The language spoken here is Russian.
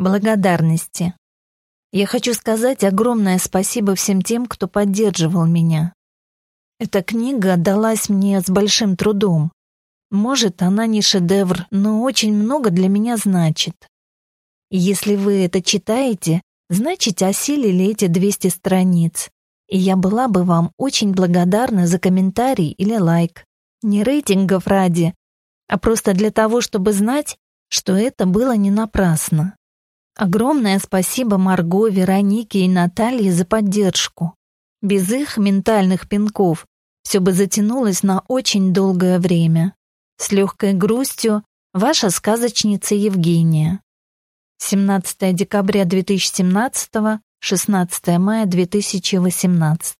Благодарности. Я хочу сказать огромное спасибо всем тем, кто поддерживал меня. Эта книга далась мне с большим трудом. Может, она не шедевр, но очень много для меня значит. Если вы это читаете, значит, осилили эти 200 страниц. И я была бы вам очень благодарна за комментарий или лайк. Не рейтингов ради, а просто для того, чтобы знать, что это было не напрасно. Огромное спасибо Марго, Веронике и Наталье за поддержку. Без их ментальных пинков все бы затянулось на очень долгое время. С легкой грустью, ваша сказочница Евгения. 17 декабря 2017, 16 мая 2018.